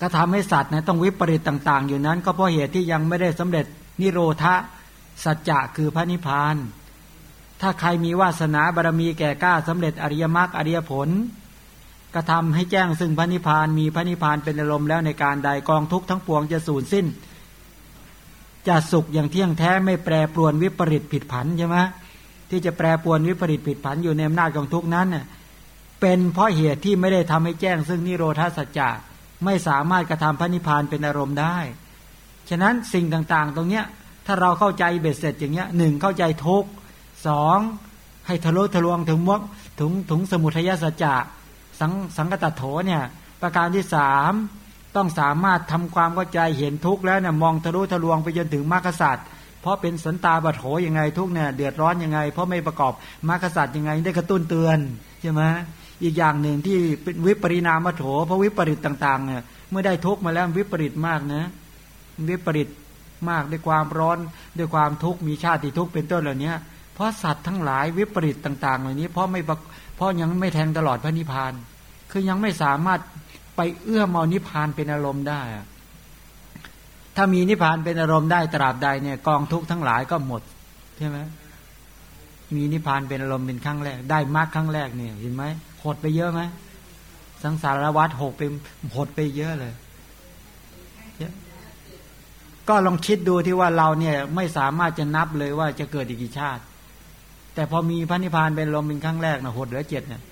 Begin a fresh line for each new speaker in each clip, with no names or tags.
ก็ทำให้สัตว์นะต้องวิปริตต่าง ๆ อยู่นั้น ก็เพราะเหตุที่ยังไม่ได้สำเร็จนิโรธสัจจะคือพระนิพพาน ถ้าใครมีวาสนาบารมีแก่กล้าสำเร็จอริยมรรคอริยผลก็ทำให้แจ้งซึ่งพระนิพพานมีพระนิพพานเป็นอารมณ์แล้วในการใดกองทุกทั้งปวงจะสูญสิ้น จะสุขอย่างเที่ยงแท้ไม่แปรปรวนวิปริตผิดผันใช่ไหมที่จะแปรปรวนวิปริตผิดผันอยู่ในอำนาจของทุกนั้นเน่ยเป็นเพราะเหตุที่ไม่ได้ทำให้แจ้งซึ่งนิโรธาสัจจะ ไม่สามารถกระทำพระนิพพานเป็นอารมณ์ได้ ฉะนั้นสิ่งต่างๆ ตรงเนี้ยถ้าเราเข้าใจเบ็ดเสร็จอย่างเงี้ยหนึ่งเข้าใจทุกสองให้ทะลุทะลวงถึงมวกถึงถึงสมุทัยสัจจะสังสังกตโถเนี่ยประการที่สามต้องสามารถทำความเข้าใจเห็นทุกแล้วเนี่ยมองทะลุทะลวงไปจนถึงมรรคสัตว์เพราะเป็นสันตาบัตโถยังไงทุกเนี่ยเดือดร้อนยังไง เพราะไม่ประกอบมรรคสัตว์ยังไงได้กระตุ้นเตือนใช่ไหม อีกอย่างหนึ่งที่เป็นวิปริณามโถเพราะวิปริตต่างๆเนี่ยเมื่อได้ทุกมาแล้ววิปริตมากนะ วิปริตมากด้วยความร้อนด้วยความทุกข์มีชาติทุกข์เป็นต้นเหล่านี้เพราะสัตว์ทั้งหลายวิปริตต่างๆ เหล่านี้ เพราะไม่เพราะยังไม่แทงตลอดพระนิพพาน คือยังไม่สามารถไปเอื้อมเอานิพพานเป็นอารมณ์ได้ ถ้ามีนิพพานเป็นอารมณ์ได้ตราบใดเนี่ยกองทุกข์ทั้งหลายก็หมดใช่ไหม มีนิพพานเป็นอารมณ์เป็นครั้งแรก ได้มากครั้งแรกเนี่ยเห็นไหมหดไปเยอะไหมสังสารวัฏหกไปหดไปเยอะเลยก็ลองคิดดูที่ว่าเราเนี่ยไม่สามารถจะนับเลยว่าจะเกิดอีกกี่ชาติ แต่พอมีพระนิพพานเป็นลมเป็นครั้งแรกนะหดเหลือเจ็ดเนี่ย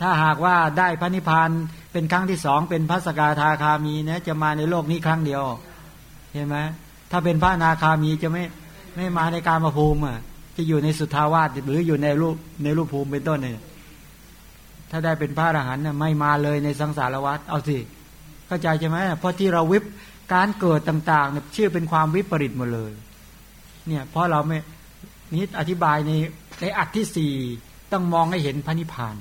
ถ้าหากว่าได้พระนิพพานเป็นครั้งที่สองเป็นพระสกาทาคามีนะจะมาในโลกนี้ครั้งเดียวเห็นไหมถ้าเป็นพระนาคามีจะไม่ไม่มาในการมาภูมิอะ จะอยู่ในสุทาวาสหรืออยู่ในรูปในรูปภูมิเป็นต้นเนี่ยถ้าได้เป็นพระอรหันต์ไม่มาเลยในสังสารวัฏเอาสิเข้าใจใช่ไหมเพราะที่เราวิบการเกิดต่างๆเนี่ยชื่อเป็นความวิปริตหมดเลย เนี่ยเพราะเราไม่นี้อธิบายในในอัดที่สี่ต้องมองให้เห็นพระนิพพาน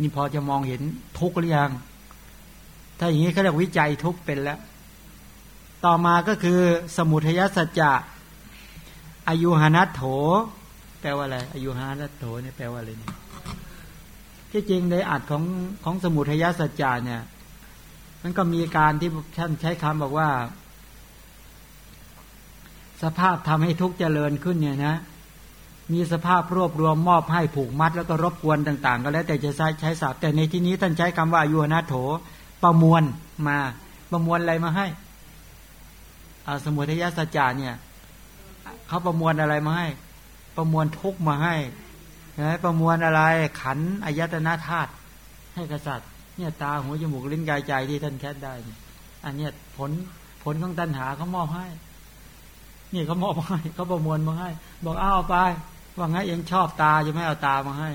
นี่พอจะมองเห็นทุกข์หรือยัง ถ้าอย่างนี้เขาเรียกวิจัยทุกข์เป็นแล้ว ต่อมาก็คือสมุทัยสัจจะ อายุหานัตโถ แปลว่าอะไรอายุหานัตโถเนี่ยแปลว่าอะไรเนี่ยที่จริงในอัดของของสมุทัยสัจจะเนี่ย มันก็มีการที่ท่านใช้คำบอกว่า สภาพทำให้ทุกเจริญขึ้นเนี่ยนะ มีสภาพรวบรวมมอบให้ผูกมัด แล้วก็รบกวนต่าง ๆ ก็แล้วแต่จะใช้ใช้ศัพท์แต่ในที่นี้ท่านใช้คำว่าอายุนาโถ ประมวลมา ประมวลอะไรมาให้อาสมุทัยสัจจาเนี่ย เขาประมวลอะไรมาให้ ประมวลทุกมาให้นะประมวลอะไรขันอายตนะธาตุให้กษัตริย์ เนี่ยตาหูจมูกลิ้นกายใจที่ท่านแคสได้อันเนี้ยผลผลของตัณหาเขามอบให้นี่เขามอบให้เขาประมวลมาให้ บอกอ้าวไปว่างั้นเองชอบตาจะไม่เอาตามาให้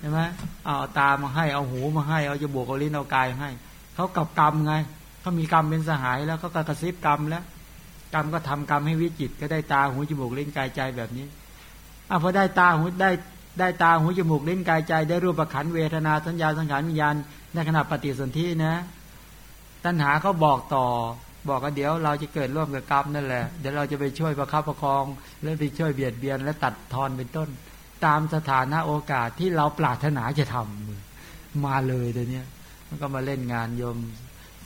ใช่ไหมเอาตามาให้เอาหูมาให้เอาจมูกเอาลิ้นเอากายให้เขากับกรรมไงเขามีกรรมเป็นสหายแล้วก็กระซิบกรรมแล้ว กรรมก็ทำกรรมให้วิจิต ก็ได้ตาหูจมูกเลิ้นกายใจแบบนี้อะพอได้ตาหูได้ได้ตาหูจมูกเลิ้นกายใจ ได้รูปประขันเวทนาสัญญาสังขารวิญญาณในขณะปฏิสนธินะ ตัณหาเขาบอกต่อ บอกว่าเดี๋ยวเราจะเกิดร่วมกับกรรมนั่นแหละเดี๋ยวเราจะไปช่วยประคับประคอง แล้วไปช่วยเบียดเบียนและตัดทอนเป็นต้น ตามสถานะโอกาสที่เราปรารถนาจะทำมาเลยเดี๋ยวนี้มันก็มาเล่นงานโยม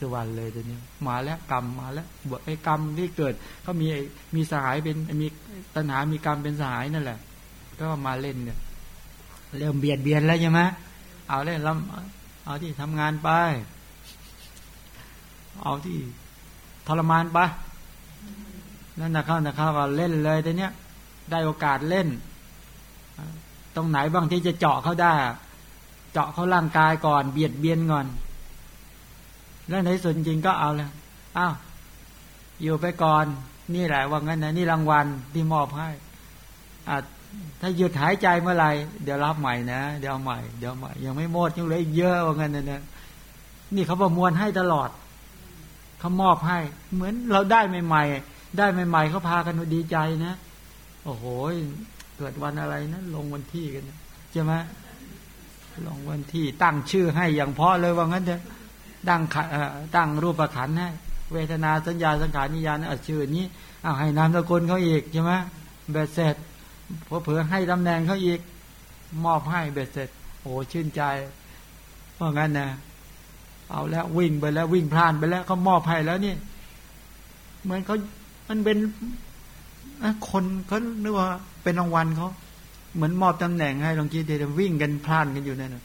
สวรรค์เลยเดี๋ยวนี้มาแล้วกรรมมาแล้วบวไอ้กรรมที่เกิดเขามีมีสหายเป็นมีตัณหามีกรรมเป็นสหายนั่นแหละ ก็มาเล่นเนี่ยเริ่มเบียดเบียนแล้วใช่ไหมเอาเล่นล้วเอาที่ทำงานไปเอาที่ทรมานไปนั่นนะเข้านะเข้าก็เล่นเลยแต่เนี้ยได้โอกาสเล่น ตรงไหนบ้างที่จะเจาะเขาได้ เจาะเขาร่างกายก่อน เบียดเบียนก่อน แล้วในส่วนจริงก็เอาแล้วอ้าวอยู่ไปก่อนนี่แหละว่างั้นนะนี่รางวัลที่มอบให้อ่าถ้าหยุดหายใจเมื่อไหร่เดี๋ยวรับใหม่นะ เดี๋ยวใหม่เดี๋ยวใหม่ยังไม่หมดยังเหลืออีกเยอะว่างั้นนะเนี่ยนี่เขาประมวลให้ตลอดเขามอบให้ เหมือนเราได้ใหม่ๆได้ใหม่ๆเขาพากันดีใจนะโอ้โหเกิดวันอะไรนะลงวันที่กันใช่ไหมลงวันที่ตั้งชื่อให้อย่างเพาะเลยว่างั้นเถอะ ตั้งตั้งรูปขันให้เวทนาสัญญาสังขารนิยานชื่อนี้เอาให้นามสกุลเขาอีกใช่ไหมเบ็ดเสร็จพอเผื่อให้ตำแหน่งเขาอีก มอบให้เบ็ดเสร็จ โอ้ชื่นใจเพราะงั้นนะเอาแล้ววิ่งไปแล้ววิ่งพลานไปแล้วเขามอบให้แล้วนี่เหมือนเขามันเป็นคนเขาเรียกว่าเป็นรางวัลเขาเหมือนมอบตำแหน่งให้ลองคิดเดี๋ยววิ่งกันพลานกันอยู่นั่นนะ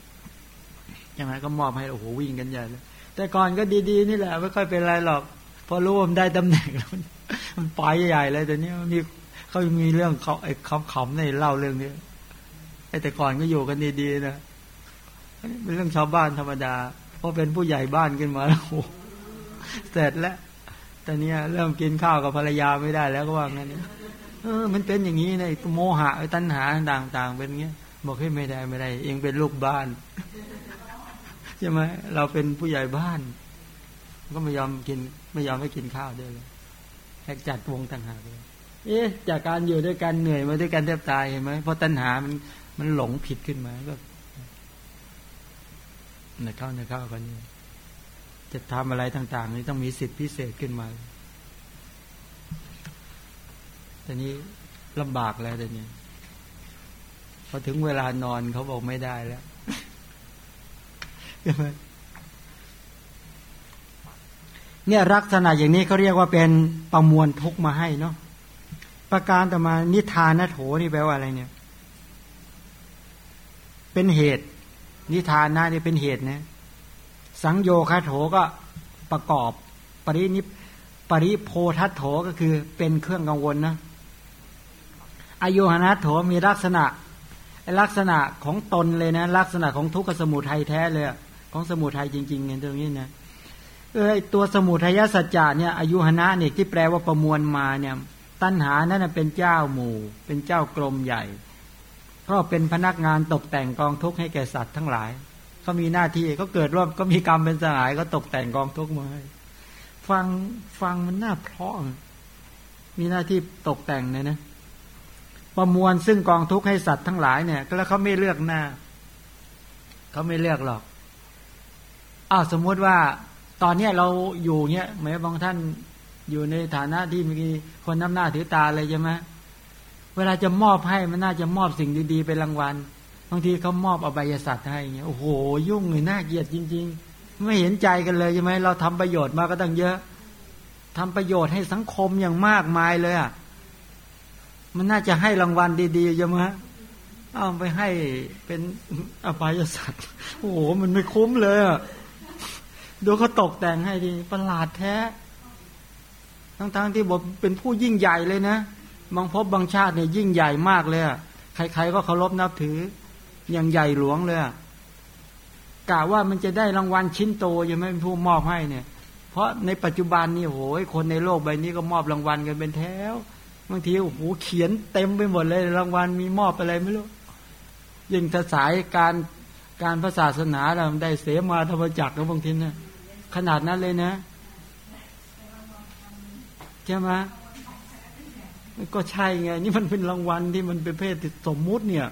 ยังไงก็มอบให้โอ้โหวิ่งกันใหญ่เลย แต่ก่อนก็ดีๆ นี่แหละ ไม่ค่อยเป็นไรหรอกพอรู้ว่ามันได้ตำแหน่งแล้วมันไปใหญ่เลยแต่นี้มีเขามีเรื่องเขาไอ้คำขำในเล่าเรื่องนี้ไอ้แต่ก่อนก็อยู่กันดีๆนะเป็นเรื่องชาวบ้านธรรมดาพอเป็นผู้ใหญ่บ้านขึ้นมาแล้วโอ้เสร็จแล้วแต่เนี้ยเริ่มกินข้าวกับภรรยาไม่ได้แล้วก็ว่างั้นเออ มันเป็นอย่างนี้นะโมหะตัณหาต่าง ๆ เป็นเงี้ยบอกให้ไม่ได้ไม่ได้เองเป็นลูกบ้าน ช่ไหมเราเป็นผู้ใหญ่บ้าน ก็ไม่ยอมกิน ไม่ยอมให้กินข้าวด้วยเลยแค่จัดวงต่างหากเลยเอ๊ะจากการอยู่ด้วยกันเหนื่อยมาด้วยกันแทบตายเห็นไหมเพราะตัณหามันมันหลงผิดขึ้นมาก็ในข้าวในข้าวกันนี่จะทำอะไรต่าง ๆ นี่ต้องมีสิทธิพิเศษขึ้นมาแต่นี้ลำบากแล้วแต่นี้พอถึงเวลานอนเขาบอกไม่ได้แล้ว ใช่ไหมเนี่ยลักษณะอย่างนี้เขาเรียกว่าเป็นประมวลทุกมาให้เนาะประการต่อมานิทานโถนี่แปลว่าอะไรเนี่ย เป็นเหตุ นิทานนะนี่เป็นเหตุนะสังโยคาโถก็ประกอบ ปรินิปริโพทัตโถก็คือเป็นเครื่องกังวลนะอายุหนัตโถมีลักษณะลักษณะของตนเลยนะ ลักษณะของทุกขสมุทัยแท้เลย ของสมุทัยจริงๆเนี่ยตรงนี้นะเออตัวสมุทัยสัจจะเนี่ยอายุหนะเนี่ยที่แปลว่าประมวลมาเนี่ย ตัณหานั้นเป็นเจ้าหมู่ เป็นเจ้ากรมใหญ่ ก็เป็นพนักงานตกแต่งกองทุกข์ให้แก่สัตว์ทั้งหลายเขามีหน้าที่เขาเกิดร่วมก็มีกรรมเป็นสหายก็ตกแต่งกองทุกข์มาให้ฟังฟังมันน่าเพราะมีหน้าที่ตกแต่งเนี่ยนะประมวลซึ่งกองทุกข์ให้สัตว์ทั้งหลายเนี่ย แล้วเขาไม่เลือกหน้า เขาไม่เลือกหรอก อ้าวสมมุติว่าตอนเนี้ยเราอยู่เนี้ยแม้บางท่านอยู่ในฐานะที่มีคนน้ำหน้าถือตาเลยใช่ไหมเวลาจะมอบให้มันน่าจะมอบสิ่งดีๆเป็นรางวัลบางทีเขามอบอบายสัตว์ให้เงี้ยโอ้โหยุ่งเลยน่าเกลียดจริง ๆ ไม่เห็นใจกันเลยใช่ไหมเราทำประโยชน์มาก็ตั้งเยอะทำประโยชน์ให้สังคมอย่างมากมายเลยอะมันน่าจะให้รางวัลดีๆใช่ไหมเอาไปให้เป็นอบายสัตว์โอ้โหมันไม่คุ้มเลยอะ ดูเขาตกแต่งให้ดีประหลาดแท้ ทั้งๆทที่บอกเป็นผู้ยิ่งใหญ่เลยนะ บางพบบางชาติเนี่ยยิ่งใหญ่มากเลยใครๆก็เคารพนับถือ อย่างใหญ่หลวงเลยกะว่ามันจะได้รางวัลชิ้นโตยังไม่เป็นผู้มอบให้เนี่ย เพราะในปัจจุบันนี่โอ้ยคนในโลกใบนี้ก็มอบรางวัลกันเป็นแถวบางทีโอ้โหเขียนเต็มไปหมดเลย รางวัลมีมอบอะไรไม่รู้ยิ่งถ้าสายการการพระศาสนาเราได้เสมาธรรมจักรบางทีเนะ ขนาดนั้นเลยนะใช่ไหมก็ใช่ไง นี่มันเป็นรางวัลที่มันเป็นเพศสมมุติเนี่ย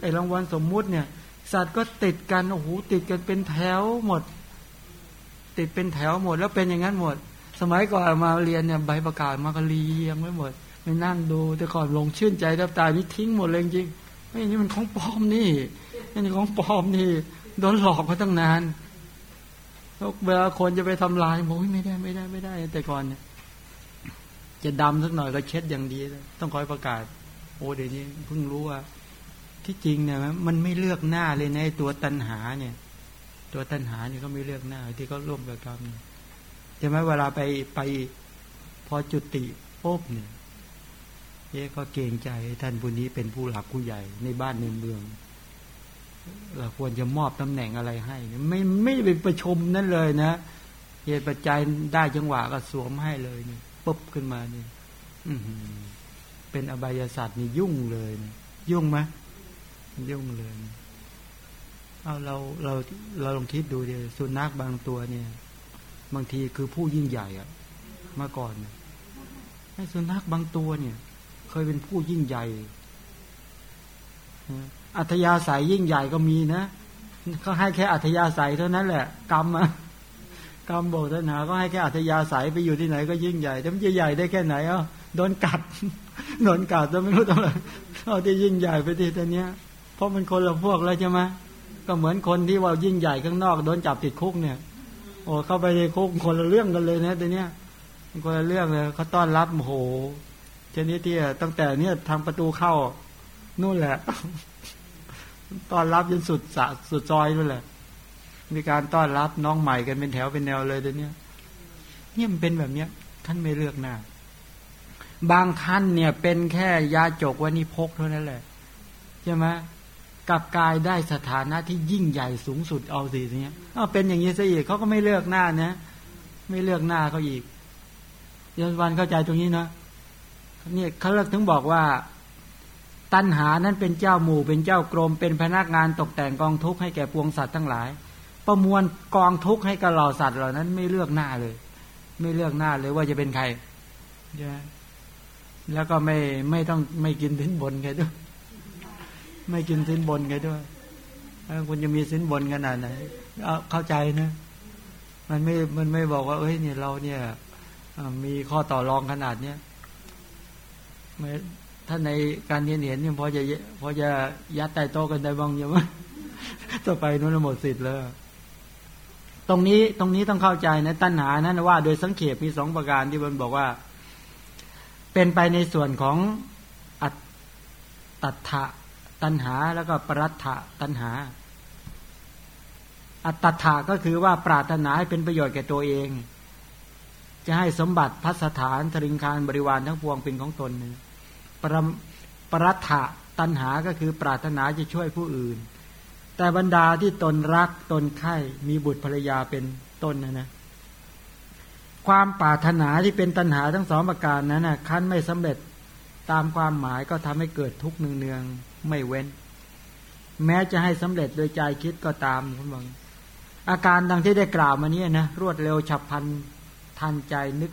ไอรางวัลสมมุติเนี่ย สัตว์ก็ติดกันโอ้โหติดกันเป็นแถวหมด ติดเป็นแถวหมด แล้วเป็นอย่างนั้นหมด สมัยก่อนมาเรียนเนี่ยใบประกาศมาก็เรียงไว้หมดไปนั่งดู แต่ก่อนลงชื่นใจแทบตายนี่ทิ้งหมดเลยจริงไอ้นี่มันของปลอมนี่นี่ของปลอมนี่โดนหลอกมาตั้งนาน เวลาคนจะไปทำลายบอกไม่ได้ไม่ได้ไม่ได้ แต่ก่อนเนี่ยจะดำสักหน่อยก็เช็ดอย่างดีต้องคอยประกาศ โอ้เดี๋ยวนี้เพิ่งรู้ว่า ที่จริงเนี่ยมันไม่เลือกหน้าเลยในตัวตัณหาเนี่ย ตัวตัณหาเนี่ยก็ไม่เลือกหน้า ที่เขาร่วมกับกรรมใช่ไหมเวลาไปไปพอจุติปุ๊บเนี่ยเอ๊ก็เกรงใจท่านผู้นี้เป็นผู้หลักผู้ใหญ่ในบ้านในเมือง เราควรจะมอบตำแหน่งอะไรให้ ไม่ไม่ไปประชุมนั่นเลยนะเหตุปัจจัยได้จังหวะก็สวมให้เลยนี่ปุ๊บขึ้นมานี่เป็นอบายศาสตร์นี่ยุ่งเลยนะยุ่งไหมยุ่งเลยเอาเราเราเราลองคิดดูดิสุนัขบางตัวเนี่ย บางทีคือผู้ยิ่งใหญ่อะเมื่อก่อนให้สุนัขบางตัวเนี่ย เคยเป็นผู้ยิ่งใหญ่ อัธยาศัยยิ่งใหญ่ก็มีนะเขาให้แค่อัธยาศัยเท่านั้นแหละ กรรมอะกรรมบอกทนาก็ให้แค่อัธยาศัยไปอยู่ที่ไหนก็ยิ่งใหญ่แต่มันจะใหญ่ได้แค่ไหนอะโดนกัดโดนกัดจะไม่รู้ทำไมเอาที่ยิ่งใหญ่ไปที่ตัวเนี้ย เพราะมันคนละพวกแล้วใช่ไหมก็เหมือนคนที่ว่ายิ่งใหญ่ข้างนอกโดนจับติดคุกเนี่ย โอ้เข้าไปในคุกคนละเรื่องกันเลยนะตัวเนี้ยคนละเรื่องเลยเขาต้อนรับโอ้โหเจนี้ที่ตั้งแต่เนี้ยทางประตูเข้านู่นแหละ ต้อนรับจนสุดสะสุดซอยนู่นแหละ มีการต้อนรับน้องใหม่กันเป็นแถวเป็นแนวเลยตัวนี้เนี่ยมันเป็นแบบเนี้ย ท่านไม่เลือกหน้า บางท่านเนี่ยเป็นแค่ยาจกวันิพกเท่านั้นแหละใช่ไหมกับกายได้สถานะที่ยิ่งใหญ่สูงสุดเอาสิเนี้ยเอาเป็นอย่างนี้ซะอีกเขาก็ไม่เลือกหน้านะไม่เลือกหน้าเขาอีกยันวันเข้าใจตรงนี้นะเนี่ยเขาเลิกถึงบอกว่า ตัณหานั้นเป็นเจ้าหมู่เป็นเจ้ากรม เป็นพนักงานตกแต่งกองทุกข์ให้แก่ปวงสัตว์ทั้งหลาย ประมวลกองทุกข์ให้กับเหล่าสัตว์เหล่านั้นไม่เลือกหน้าเลย ไม่เลือกหน้าเลยว่าจะเป็นใครใช่แล้วก็ไม่ไม่ต้องไม่กินสินบนใครด้วย ไม่กินสินบนใครด้วยคุณจะมีสินบนขนาดไหนเข้าใจนะมันไม่ มันไม่บอกว่า เอ้ยเนี่ยเราเนี่ยมีข้อต่อรองขนาดเนี้ย ถ้าในการเรียนเห็นนี่พอจะพอจะยัดใต้โต๊ะกันได้บ้างยังไหมต่อไปนู้นหมดสิทธิ์แล้วตรงนี้ตรงนี้ต้องเข้าใจนะตัณหานั้นว่า โดยสังเขปมีสองประการที่มันบอกว่า เป็นไปในส่วนของอัตตถะตัณหาแล้วก็ปรัตถะตัณหา อัตถะก็คือว่าปรารถนาให้เป็นประโยชน์แก่ตัวเอง จะให้สมบัติพัสถานทริงคารบริวารทั้งปวงเป็นของตน ปรปรัตถะตัณหาก็คือปรารถนาจะช่วยผู้อื่น แต่บรรดาที่ตนรักตนไข่มีบุตรภรรยาเป็นต้นนะนะความปรารถนาที่เป็นตัณหาทั้งสองประการนั้นนะขั้นไม่สำเร็จตามความหมายก็ทำให้เกิดทุกข์เนืองๆไม่เว้น แม้จะให้สำเร็จโดยใจคิดก็ตามคุณบังอาการดังที่ได้กล่าวมานี้นะรวดเร็วฉับพลันทันใจนึก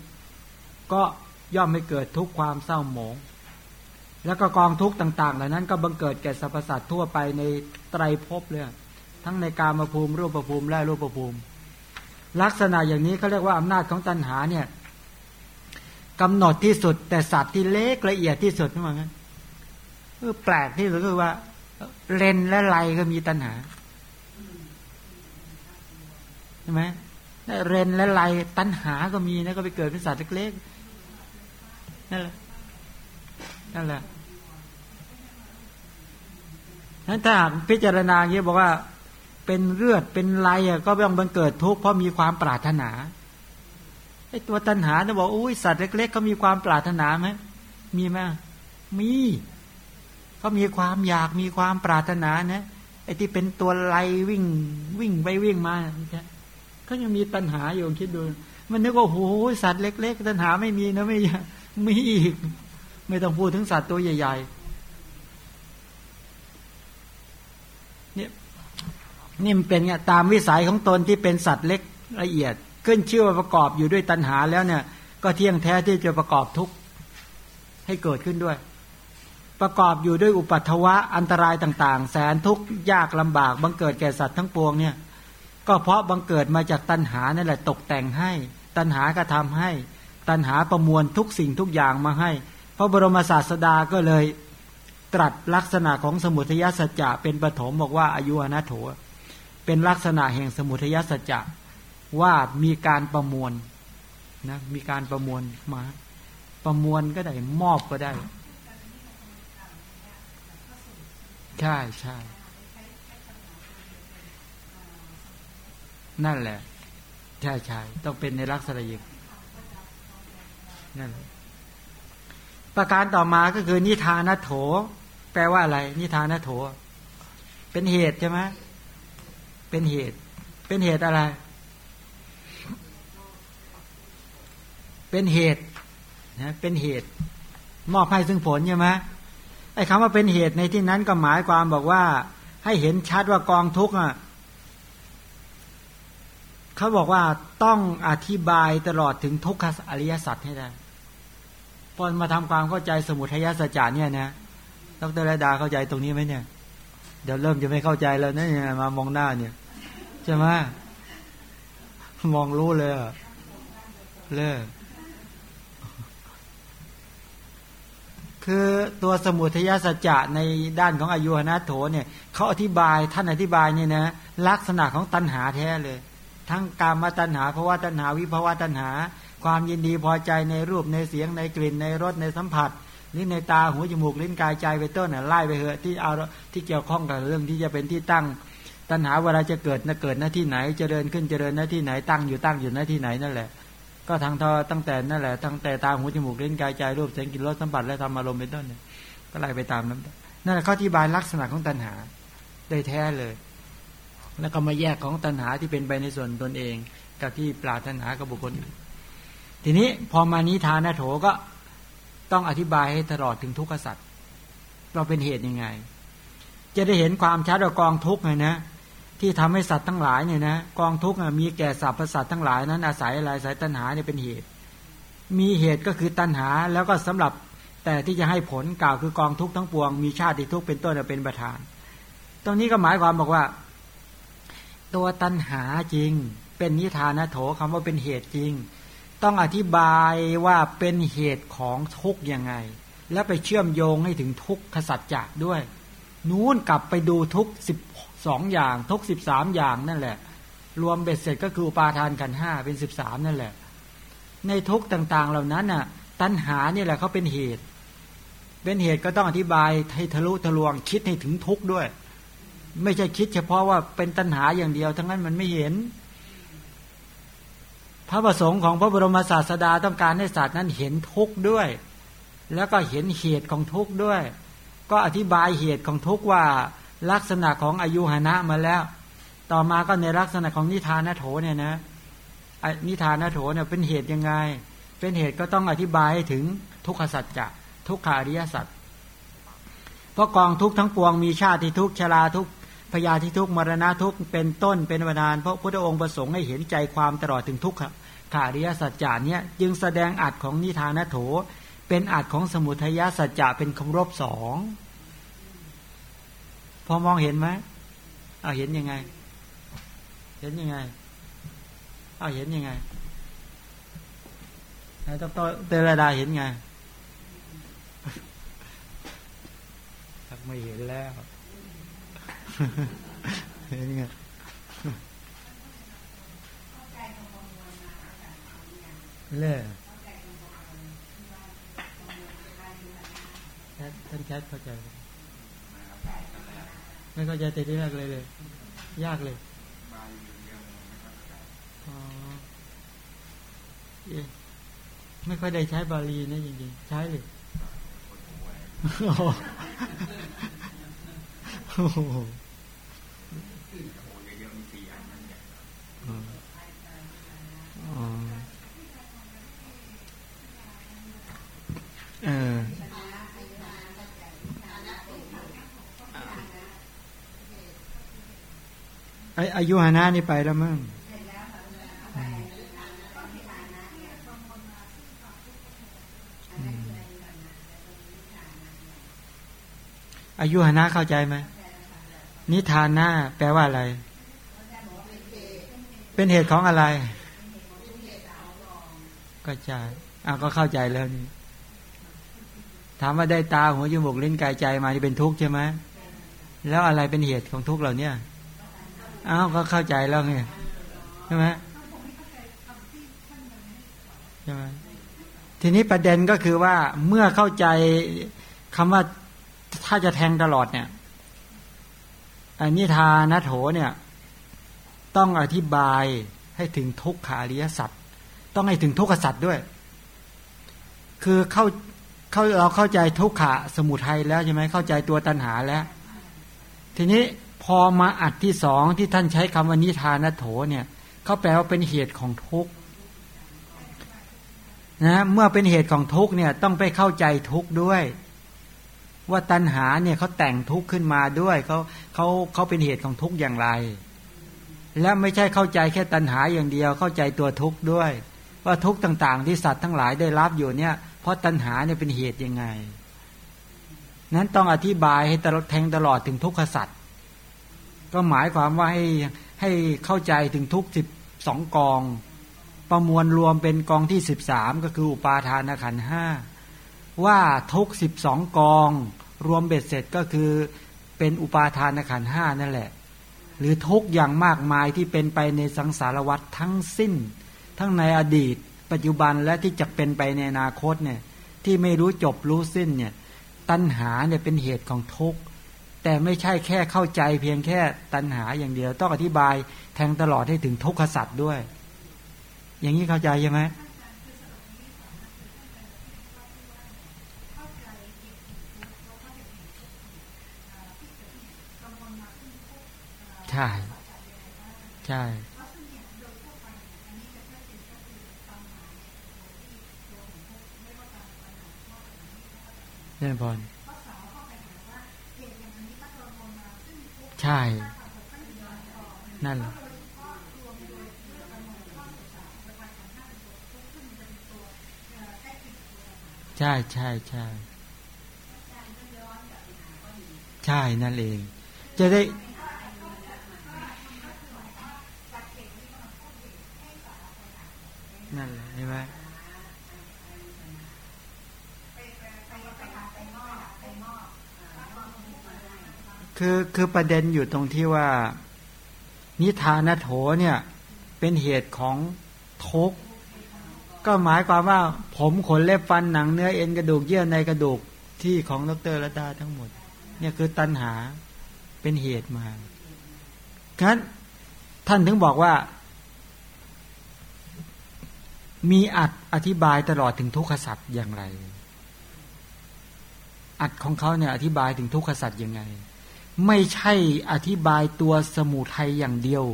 ก็ย่อมไม่เกิดทุกความเศร้าหมอง แล้วก็กองทุกต่างๆ เหล่านั้นก็บังเกิดแก่สรรพสัตว์ทั่วไปในไตรภพเลยทั้งในกามภูมิรูปภูมิและรูปภูมิ ลักษณะอย่างนี้เขาเรียกว่าอำนาจของตัณหาเนี่ยกำหนดที่สุด แต่สัตว์ที่เล็กละเอียดที่สุดนั่นเองแปลกที่สุดคือว่าเลนและไลก็มีตัณหาใช่ไหมเรนและลายตัณหาก็มีนะก็ไปเกิดเป็นสัตว์เล็กๆนั่นแหละ นั่นแหละนั้นถ้าพิจารณาเงี้ยบอกว่า เป็นเลือดเป็นลายก็ต้องบังเกิดทุกข์เพราะมีความปรารถนาไอ้ตัวตัณหาเนี่ยบอกอุ้ยสัตว์เล็กๆเขามีความปรารถนาไหมมีไหมมีเขามีความอยากมีความปรารถนานะไอ้ที่เป็นตัวไลวิ่งวิ่งไปวิ่งมาใช่ก็ยังมีตัณหาอยู่คิดดู มันนึกว่าโอ้โหสัตว์เล็ก ๆ ตัณหาไม่มีนะไม่มีอีก ไม่ต้องพูดถึงสัตว์ตัวใหญ่ ๆ เนี่ยนี่มันเป็นไงตามวิสัยของตนที่เป็นสัตว์เล็กละเอียด ขึ้นชื่อว่าประกอบอยู่ด้วยตัณหาแล้วเนี่ย ก็เที่ยงแท้ที่จะประกอบทุกข์ให้เกิดขึ้นด้วย ประกอบอยู่ด้วยอุปัตวะอันตรายต่าง ๆ แสนทุกข์ยากลำบากบังเกิดแก่สัตว์ทั้งปวงเนี่ย ก็เพราะบังเกิดมาจากตัณหานั่นแหละตกแต่งให้ ตัณหากระทำให้ ตัณหาประมวลทุกสิ่งทุกอย่างมาให้ ระบรมศาสดาก็เลยตรัสลักษณะของสมุทัยสัจจะเป็นปฐมบอกว่าอายุอนาโถเป็นลักษณะแห่งสมุทัยสัจจะว่ามีการประมวลนะมีการประมวลมา ประมวลก็ได้มอบก็ได้ ใช่ใช่นั่นแหละ ใช่ใช่ต้องเป็นในลักษณะอย่างนั่น ประการต่อมาก็คือนิทานโถ แปลว่าอะไร นิทานโถ เป็นเหตุใช่ไหมเป็นเหตุ เป็นเหตุอะไร เป็นเหตุนะเป็นเหตุ มอบให้ซึ่งผลใช่ไหมไอ้คำว่าเป็นเหตุในที่นั้นก็หมายความบอกว่า ให้เห็นชัดว่ากองทุกข์อะเขาบอกว่าต้องอธิบายตลอดถึงทุกขอริยสัจให้ได้ พอมาทำความเข้าใจสมุทัยสัจจาเนี่ยนะดรระดาเข้าใจตรงนี้ไหมเนี่ย เดี๋ยวเริ่มจะไม่เข้าใจแล้วนะเนี่ยมามองหน้าเนี่ยใช่ไหมมองรู้เลยเลยคือตัวสมุทัยสัจจะในด้านของอายุหนาโถเนี่ยเขาอธิบายท่านอธิบายเนี่ยนะลักษณะของตัณหาแท้เลย ทั้งกามตัณหาภาวะตัณหาวิภาวะตัณหา ความยินดีพอใจในรูปในเสียงในกลิ่นในรสในสัมผัสนี่ในตาหูจมูกลิ้นกายใจไปต้นน่ะไล่ไปเหอะที่เอาที่เกี่ยวข้องกับเรื่องที่จะเป็นที่ตั้ง ตัณหาเวลาจะเกิดนะเกิดหน้าที่ไหนจเจริญขึ้นเจริญหน้าที่ไหนตั้งอยู่ตั้งอยู่หน้าที่ไหนนั่นแหละ ก็ทางทอตั้งแต่นั่นแหละตั้งแต่ตาหูจมูกลิ้นกายใจรูปเสียงกลิ่นรสสัมผัสและธรรมอารมณ์เป็นต้นเนี่ยก็ไล่ไปตามนั้นนั่นแหละข้อที่บายลักษณะของตัณหาได้แท้เลย แล้วก็มาแยกของตัณหาที่เป็นไปในส่วนตนเอง กับที่ปราตัณหากับบุคคล ทีนี้พอมานิทานโถก็ต้องอธิบายให้ตลอดถึงทุกขสัตว์เราเป็นเหตุยังไง จะได้เห็นความชัดว่ากองทุกข์ไงนะที่ทำให้สัตว์ทั้งหลายเนี่ยนะกองทุกข์มีแก่สรรพสัตว์ทั้งหลายนั้นอาศัยอะไรอายตัณหาเนี่ยเป็นเหตุ มีเหตุก็คือตัณหาแล้วก็สำหรับแต่ที่จะให้ผลกล่าวคือกองทุกข์ทั้งปวงมีชาติทุกข์เป็นต้นเป็นประธาน ตรงนี้ก็หมายความบอกว่า ตัวตัณหาจริง เป็นนิทานโถคำว่าเป็นเหตุจริง ต้องอธิบายว่าเป็นเหตุของทุกข์ยังไง แล้วไปเชื่อมโยงให้ถึงทุกขสัจจะด้วย นู้นกลับไปดูทุกสิบสองอย่างทุกสิบสามอย่างนั่นแหละ รวมเบ็ดเสร็จก็คือปาทานกันห้าเป็นสิบสามนั่นแหละ ในทุกต่างๆเหล่านั้นน่ะ ตัณหานี่แหละเขาเป็นเหตุ เป็นเหตุก็ต้องอธิบายให้ทะลุทะลวงคิดให้ถึงทุกข์ด้วย ไม่ใช่คิดเฉพาะว่าเป็นตัณหาอย่างเดียว ทั้งนั้นมันไม่เห็น พระประสงค์ของพระบรมศาสดาต้องการให้สัตว์นั้นเห็นทุกข์ด้วย แล้วก็เห็นเหตุของทุกข์ด้วย ก็อธิบายเหตุของทุกข์ว่าลักษณะของอายุหนะมาแล้ว ต่อมาก็ในลักษณะของนิทานโถเนี่ยนะนิทานโถเนี่ยเป็นเหตุยังไง เป็นเหตุก็ต้องอธิบายให้ถึงทุกขสัจจะทุกขาริยสัจเพราะกองทุกทั้งปวงมีชาติทุกชราทุกพยาธิทุกมรณะทุกเป็นต้นเป็นวานาน เพราะพระองค์ประสงค์ให้เห็นใจความตลอดถึงทุกข์ ขาริยสัจจานี้จึงแสดงอัดของนิทานโถ เป็นอัดของสมุทัยสัจจะเป็นคำรบสองพอมองเห็นไหมเอาเห็นยังไง เห็นยังไงเอาเห็นยังไงไอ้ต้องเตระดาเห็นไงไม่เห็นแล้วเห็นไง เล่ท่านแคทเข้าใจไม่เข้าใจแต่ที่แรกเลยเลย ยากเลยไม่ค่อยได้ใช้บาลีนะจริงๆ ใช้เลยโอ้โห อายุหานานี่ไปแล้วมั้งอายุหานะเข้าใจไหมนิทานหน้าแปลว่าอะไร เป็นเหตุของอะไร ก็ใช่อาก็เข้าใจแล้วนี่ถามว่าได้ตาหัวจมูกลิ้นกายใจมาที่เป็นทุกข์ใช่ไหมแล้วอะไรเป็นเหตุของทุกข์เหล่านี้ อ้าวก็เข้าใจแล้วไงใช่ไหมใช่ไหมทีนี้ประเด็นก็คือว่าเมื่อเข้าใจคำว่าถ้าจะแทงตลอดเนี่ยอันนี้ทานโถเนี่ย ต้องอธิบายให้ถึงทุกขาริยสัตว์ต้องให้ถึงทุกขสัตว์ด้วย คือเข้าเข้าเราเข้าใจทุกขะสมุทัยแล้วใช่ไหมเข้าใจตัวตัณหาแล้ว ทีนี้ พอมาอัดที่สองที่ท่านใช้คำว่านิทานโถเนี่ยเขาแปลว่าเป็นเหตุของทุกข์นะเมื่อเป็นเหตุของทุกข์เนี่ยต้องไปเข้าใจทุกข์ด้วย ว่าตัณหาเนี่ยเขาแต่งทุกข์ขึ้นมาด้วยเขาเขาเขาเป็นเหตุของทุกข์อย่างไร และไม่ใช่เข้าใจแค่ตัณหาอย่างเดียวเข้าใจตัวทุกข์ด้วย ว่าทุกข์ต่าง ๆ ที่สัตว์ทั้งหลายได้รับอยู่เนี่ย เพราะตัณหาเนี่ยเป็นเหตุยังไง นั้นต้องอธิบายให้ตลอดแทงตลอดถึงทุกขสัตว์ ก็หมายความว่าให้ให้เข้าใจถึงทุกสิบสองกอง ประมวลรวมเป็นกองที่สิบสามก็คืออุปาทานขันห้าว่าทุกสิบสองกอง รวมเบ็ดเสร็จก็คือเป็นอุปาทานขันห้านั่นแหละ หรือทุกอย่างมากมายที่เป็นไปในสังสารวัฏทั้งสิ้น ทั้งในอดีต ปัจจุบันและที่จะเป็นไปในอนาคตเนี่ยที่ไม่รู้จบรู้สิ้นเนี่ยตัณหาเนี่ยเป็นเหตุของทุกข์ แต่ไม่ใช่แค่เข้าใจเพียงแค่ตัณหาอย่างเดียว ต้องอธิบายแทงตลอดให้ถึงทุกขสัตว์ด้วย อย่างนี้เข้าใจใช่ไหมใช่ใช่เล่นพร ใช่ นั่นใช่ใช่ใช่ใช่นั่นเอง จะได้นั่นแหละใช่ไหม คือคือประเด็นอยู่ตรงที่ว่า นิทานโถเนี่ย เป็นเหตุของทุกก็หมายความว่า ผมขนเล็บฟันหนังเนื้อเอ็นกระดูกเยื่อในกระดูกที่ของดรระดาทั้งหมด เนี่ยคือตัณหาเป็นเหตุมาฉะนั้นท่านถึงบอกว่า มีอัดอธิบายตลอดถึงทุกขสัตว์อย่างไร อัดของเขาเนี่ยอธิบายถึงทุกขสัตว์ยังไง ไม่ใช่อธิบายตัวสมุทัยอย่างเดียว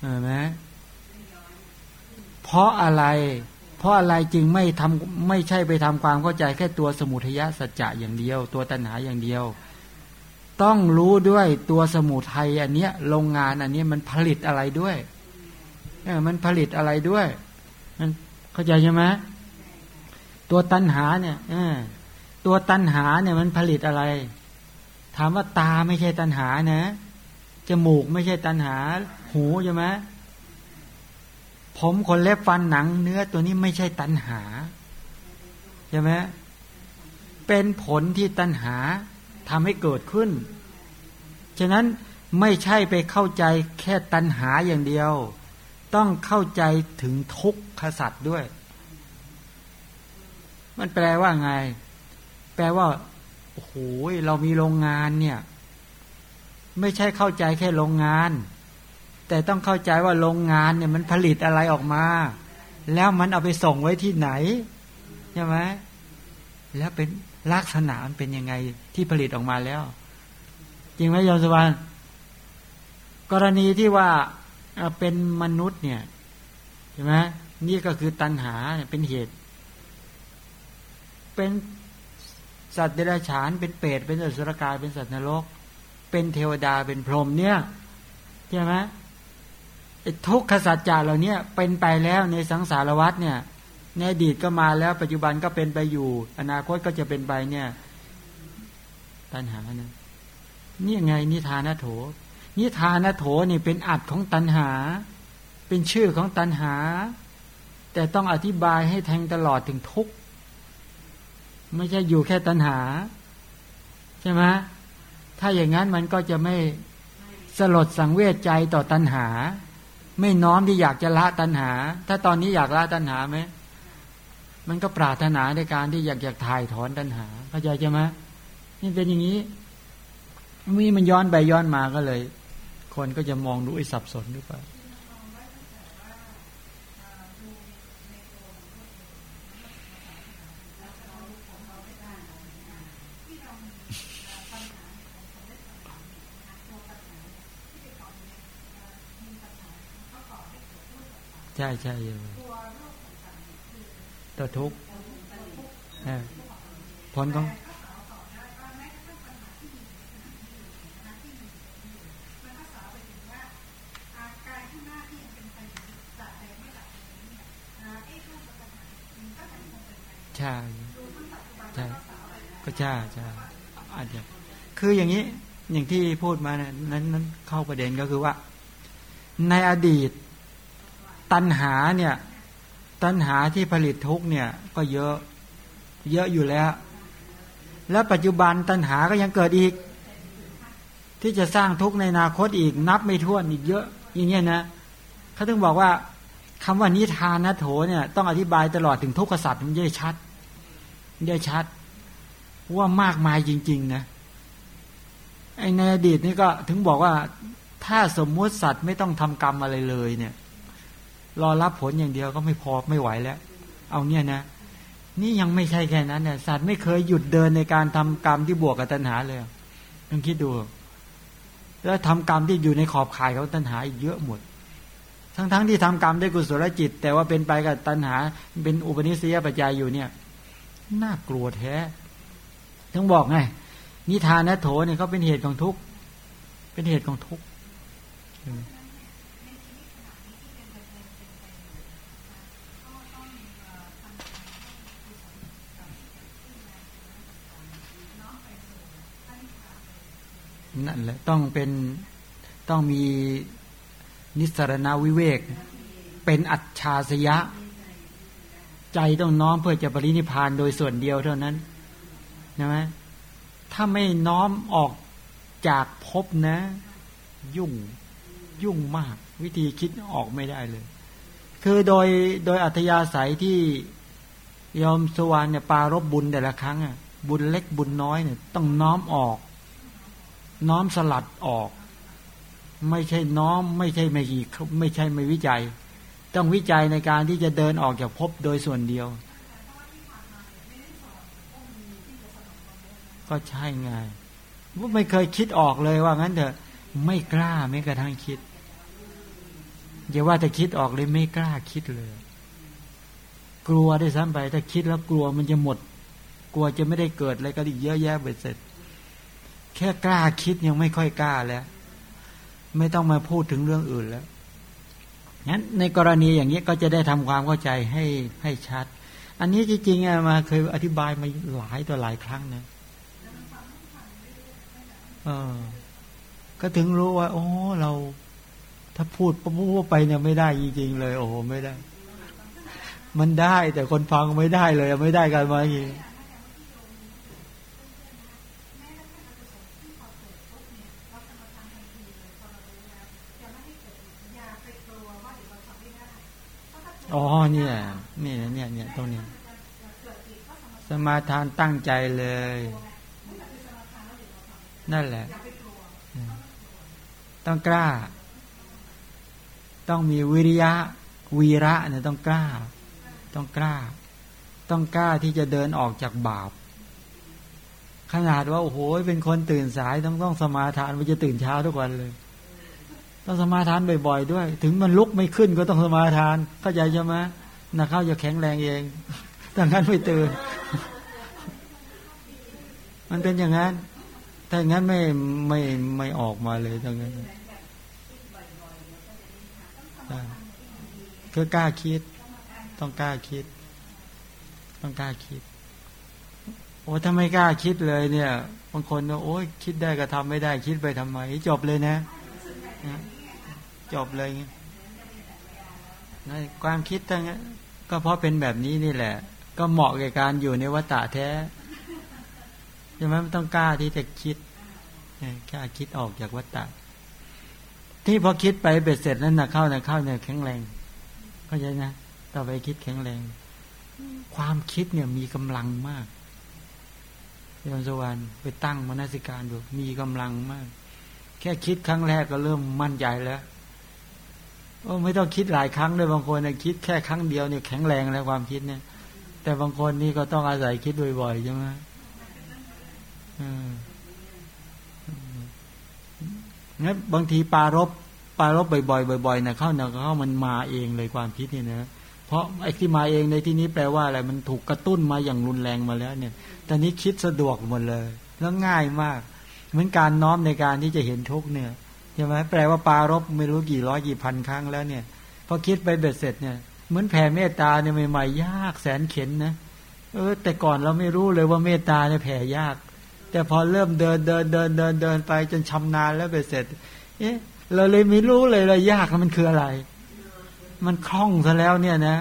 เห็นไหมเพราะอะไร เพราะอะไรจึงไม่ทำไม่ใช่ไปทำความเข้าใจแค่ตัวสมุทยสัจจะอย่างเดียว ตัวตัณหาอย่างเดียว ต้องรู้ด้วยตัวสมุทัยอันเนี้ยโรงงานอันนี้มันผลิตอะไรด้วยเออมันผลิตอะไรด้วยมันเข้าใจใช่ไหมตัวตัณหาเนี่ยตัวตัณหาเนี่ยมันผลิตอะไร ถามว่าตาไม่ใช่ตัณหานะ จมูกไม่ใช่ตัณหา หูใช่ไหมผมขนเล็บฟันหนัง เนื้อตัวนี้ไม่ใช่ตัณหาใช่ไหมเป็นผลที่ตัณหาทำให้เกิดขึ้น ฉะนั้นไม่ใช่ไปเข้าใจแค่ตัณหาอย่างเดียว ต้องเข้าใจถึงทุกขสัตว์ด้วย มันแปลว่าไง แปลว่า โอ้โหเรามีโรงงานเนี่ย ไม่ใช่เข้าใจแค่โรงงาน แต่ต้องเข้าใจว่าโรงงานเนี่ยมันผลิตอะไรออกมา แล้วมันเอาไปส่งไว้ที่ไหนใช่ไหมแล้วเป็นลักษณะมันเป็นยังไงที่ผลิตออกมาแล้ว จริงไหมยมสวรรค์กรณีที่ว่าเป็นมนุษย์เนี่ยใช่ไหมนี่ก็คือตัณหาเป็นเหตุ เป็น สัตว์เดรัจฉานเป็นเปรตเป็นสัตว์สุรกายเป็นสัตว์นรก เป็นเทวดาเป็นพรหมเนี่ยใช่ไหมทุกขสัจจะเหล่านี้เป็นไปแล้วในสังสารวัฏเนี่ยในอดีตก็มาแล้วปัจจุบันก็เป็นไปอยู่ อนาคตก็จะเป็นไปเนี่ยตัณหาเนี่ยนี่ไงนิทานโถ นิทานโถนี่เป็นอัดของตันหา เป็นชื่อของตันหา แต่ต้องอธิบายให้แทงตลอดถึงทุก ไม่ใช่อยู่แค่ตันหา ใช่ไหมถ้าอย่างนั้นมันก็จะไม่สลดสังเวชใจต่อตันหา ไม่น้อมที่อยากจะละตันหา ถ้าตอนนี้อยากละตันหาไหมมันก็ปรารถนาในการที่อยากอยากถ่ายถอนตันหาเข้าใจใช่ไหมนี่เป็นอย่างนี้มีมันย้อนไปย้อนมาก็เลย คนก็จะมองดูไอ้สับสนหรือเปล่า ใช่ใช่เยอะตัวทุกข์ผลของใช่ใช่ก็ใช่ใช่อาจจะคืออย่างนี้อย่างที่พูดมานั้นนั้นเข้าประเด็นก็คือว่า ในอดีต ตัณหาเนี่ย ตัณหาที่ผลิตทุกเนี่ย ก็เยอะ เยอะอยู่แล้ว แล้วปัจจุบันตัณหาก็ยังเกิดอีก ที่จะสร้างทุกในอนาคตอีก นับไม่ถ้วนอีกเยอะ อย่างเงี้ยนะเขาต้องบอกว่าคำว่านิทานนะโถเนี่ย ต้องอธิบายตลอดถึงทุกขสัตว์มันได้ชัดได้ชัด ว่ามากมายจริง ๆ นะไอในอดีตนี่ก็ถึงบอกว่าถ้าสมมุติสัตว์ไม่ต้องทำกรรมอะไรเลยเนี่ย รอรับผลอย่างเดียวก็ไม่พอไม่ไหวแล้ว เอาเนี่ยนะ นี่ยังไม่ใช่แค่นั้นเนี่ยสัตว์ไม่เคยหยุดเดินในการทำกรรมที่บวกกับตัณหาเลยลองคิดดู แล้วทำกรรมที่อยู่ในขอบข่ายของตัณหาอีกเยอะหมด ทั้งๆทที่ทำกรรมด้วยกุศลจิต แต่ว่าเป็นไปกับตัณหา เป็นอุปนิสัยปัจจัยอยู่เนี่ย น่ากลัวแท้ต้องบอกไงนิทานนะโถเนี่ยเขาเป็นเหตุของทุกข์เป็นเหตุของทุกข์ นั่นแหละต้องเป็นต้องมีนิสรณวิเวก เป็นอัจฉริยะ ใจต้องน้อมเพื่อจะปรินิพานโดยส่วนเดียวเท่านั้นนะไหมถ้าไม่น้อมออกจากภพนะ ยุ่งยุ่งมาก วิธีคิดออกไม่ได้เลย คือโดยโดยอัธยาศัยที่ยอมสวรรค์เนี่ยปารบบุญแต่ละครั้งอะบุญเล็กบุญน้อยเนี่ยต้องน้อมออก น้อมสลัดออก ไม่ใช่น้อม ไม่ใช่ไม่กี่ไม่ใช่ไม่วิจัย ต้องวิจัยในการที่จะเดินออกจากภพโดยส่วนเดียว ก็ใช่ไงว่าไม่เคยคิดออกเลยว่างั้นเถอะ ไม่กล้าไม่กระทั่งคิดอย่าว่าแต่คิดออกเลยไม่กล้าคิดเลย กลัวได้ซ้ำไปถ้าคิดแล้วกลัวมันจะหมด กลัวจะไม่ได้เกิดอะไรก็อีกเยอะแยะไปเสร็จ แค่กล้าคิดยังไม่ค่อยกล้าแล้ว ไม่ต้องมาพูดถึงเรื่องอื่นแล้วงั้นในกรณีอย่างนี้ก็จะได้ทำความเข้าใจให้ให้ชัด อันนี้จริงๆมาเคยอธิบายมาหลายต่อหลายครั้งนะเออก็ถึงรู้ว่า โอ้เรา ถ้าพูดปุ๊บไปเนี่ยไม่ได้จริงๆเลย โอ้โหไม่ได้ มันได้แต่คนฟังไม่ได้เลย ไม่ได้กันมาอีก อ๋อเนี่ยนี่เนี่ยเนี่ยตรงนี้ สมาทานตั้งใจเลย นั่นแหละ ต้องกล้า ต้องมีวิริยะวีระเนี่ยต้องกล้า ต้องกล้า ต้องกล้าที่จะเดินออกจากบาป ขนาดว่าโอ้โหเป็นคนตื่นสายต้องต้องสมาทานมันจะตื่นเช้าทุกวันเลย ต้องสมาทานบ่อยๆด้วย ถึงมันลุกไม่ขึ้นก็ต้องสมาทานเข้าใจใช่ไหมนะเข้าจะแข็งแรงเองแต่งั้นไม่ตื่นมันเป็นอย่างนั้นถ้าอย่างนั้นไม่ไม่ไม่ออกมาเลยทั้งนั้นคือกล้าคิด ต้องกล้าคิด ต้องกล้าคิด โอ้ถ้าไม่กล้าคิดเลยเนี่ยบางคนโอ้ยคิดได้ก็ทำไม่ได้ คิดไปทำไม จบเลยนะ จบเลยนความคิดทั้งนั้ก็เพราะเป็นแบบนี้นี่แหละ ก็เหมาะกับการอยู่ในวัฏฏะแท้ใช่ไหมมันต้องกล้าที่จะคิดกล้าคิดออกจากวัฏฏะที่พอคิดไปเบ็ดเสร็จนั้นนะเข้านะเข้าเนี่ยแข็งแรงเข้าใจนะต่อไปคิดแข็งแรง ความคิดเนี่ยมีกำลังมากยมสวรรค์ไปตั้งมนสิการดูมีกำลังมาก แค่คิดครั้งแรกก็เริ่มมั่นใจแล้ว โอ้ไม่ต้องคิดหลายครั้งเลยบางคนเนี่ยคิดแค่ครั้งเดียวเนี่ยแข็งแรงแล้วความคิดเนี่ย แต่บางคนนี่ก็ต้องอาศัยคิดบ่อยๆใช่ไหมงั้นบางทีปารบปารบบ่อยๆบ่อยๆนะเข้าเนี่ยเข้ามันมาเองเลยความคิดเนี่ยนะเพราะไอ้ที่มาเองในที่นี้แปลว่าอะไรมันถูกกระตุ้นมาอย่างรุนแรงมาแล้ว เนี่ยตอนนี้คิดสะดวกหมดเลย แล้วง่ายมาก เหมือนการน้อมในการที่จะเห็นทุกเนี่ย ใช่ไหมแปลว่าปารบไม่รู้กี่ร้อยกี่พันครั้งแล้วเนี่ยพอคิดไปเบ็ดเสร็จเนี่ยเหมือนแผ่เมตตาเนี่ยใหม่ๆยากแสนเข็นนะเออ แต่ก่อนเราไม่รู้เลยว่าเมตตาเนี่ยแผ่ยาก แต่พอเริ่มเดินเดินเดินเดินเดินไปจนชำนาญแล้วไปเสร็จ เอ๊ะเราเลยไม่รู้เลยเลยยากมันคืออะไร มันคล่องซะแล้วเนี่ยนะ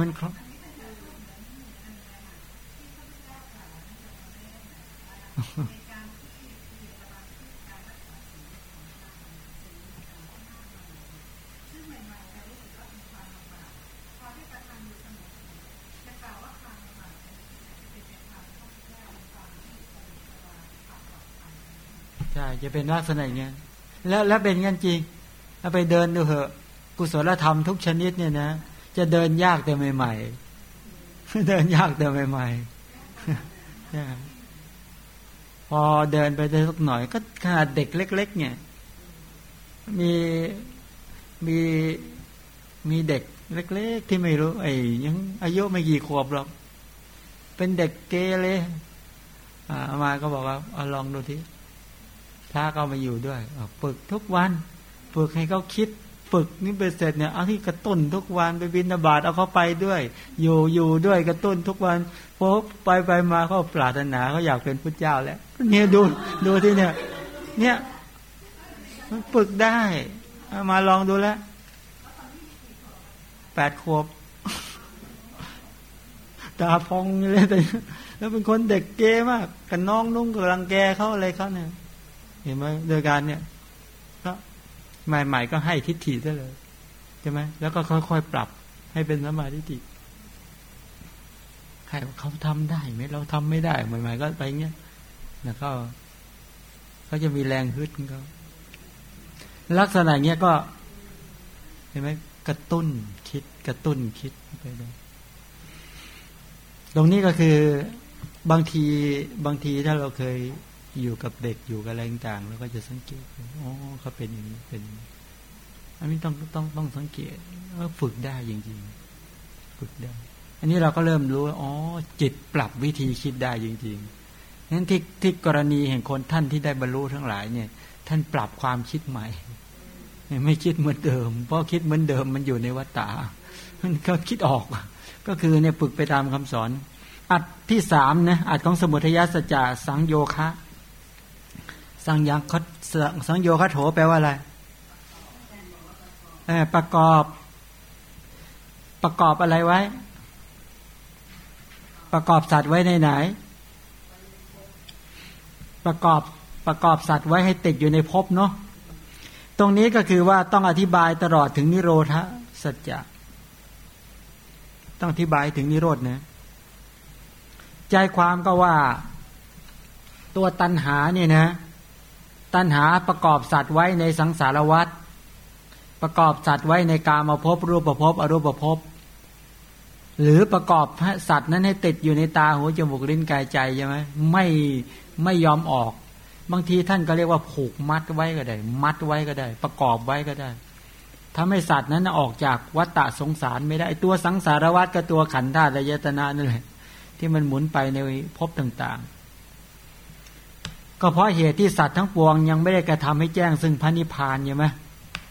มันคล่อง ใช่จะเป็นลักษณะอย่างนี้แล้วแล้วเป็นงั้นจริงถ้าไปเดินดูเหอะ กุศลธรรมทุกชนิดเนี่ยนะ จะเดินยากแต่ใหม่ๆเดินยากแต่ใหม่ๆพอเดินไปได้สักหน่อย ก็ขนาดเด็กเล็ก ๆ เนี่ย มีมีมีเด็กเล็ก ๆ ที่ไม่รู้ ไอ้ยังอายุไม่กี่ขวบหรอก เป็นเด็กเกเรอ่ามาก็บอกว่าอาลองดูที พระก็มาอยู่ด้วยฝึกทุกวันฝึกให้เขาคิดฝึกนี่ไปเสร็จเนี่ยเอาที่กระตุ้นทุกวันไปบินบาตเอาเขาไปด้วย อยู่อยู่ด้วยกระตุ้นทุกวันพบไปไปมาเขาปรารถนาเขาอยากเป็นพระเจ้าแล้วเนี่ยดูดูที่เนี่ย เนี่ยมันฝึกได้มาลองดูแล้วแปดขวบตาพองเลยแต่แล้วเป็นคนเด็กเกมากกับน้องนุ่งกับรังแกเขาอะไรเขาเนี่ย เห็นไหมโดยการเนี่ยก็ใหม่ๆก็ให้ทิฏฐิซะเลยใช่ไหมแล้วก็ค่อยๆปรับให้เป็นสมาธิใครเขาทำได้ไหมเราทำไม่ได้ใหม่ๆก็ไปเงี้ยแล้วก็เขาจะมีแรงฮึดเขาลักษณะเงี้ยก็เห็นไหมกระตุ้นคิดกระตุ้นคิดไปเลยตรงนี้ก็คือบางทีบางทีถ้าเราเคย อยู่กับเด็กอยู่กับอะไรต่างๆเราก็จะสังเกตอ๋อเขาเป็นอย่างนี้เป็น อันนี้ต้องต้องต้องสังเกตฝึกได้จริงๆฝึกได้ อันนี้เราก็เริ่มรู้ว่าอ๋อจิตปรับวิธีคิดได้จริงๆนั้นที่ที่กรณีแห่งคนท่านที่ได้บรรลุทั้งหลายเนี่ย ท่านปรับความคิดใหม่ ไม่คิดเหมือนเดิม เพราะคิดเหมือนเดิมมันอยู่ในวัฏฏะมันก็คิดออก ก็คือเนี่ยฝึกไปตามคำสอน อัดที่สามนะอัดของสมุทัยสัจจะสังโยคะ สังยังคสังโยคะโถแปลว่าอะไรประกอบ ประกอบอะไรไว้ ประกอบสัตว์ไว้ในไหน ประกอบประกอบสัตว์ไว้ให้ติดอยู่ในภพเนาะตรงนี้ก็คือว่าต้องอธิบายตลอดถึงนิโรธสัจจะต้องอธิบายถึงนิโรธนะใจความก็ว่า ตัวตันหาเนี่ยนะ ตันหาประกอบสัตว์ไว้ในสังสารวัฏประกอบสัตว์ไว้ในกามาพรูปประพอรูปประพหรือประกอบสัตว์นั้นให้ติดอยู่ในตาหูจมูกลิ้นกายใจใช่ไหมไม่ไม่ยอมออก บางทีท่านก็เรียกว่าผูกมัดไว้ก็ได้ มัดไว้ก็ได้ ประกอบไว้ก็ได้ทำให้สัตว์นั้นออกจากวัฏฏะสงสารไม่ได้ตัวสังสารวัฏกับตัวขันธ์ธาตุยตนานั่นแหละที่มันหมุนไปในภพต่างๆ ก็เพราะเหตุที่สัตว์ทั้งปวงยังไม่ได้กระทำให้แจ้งซึ่งพระนิพพานใช่ไหม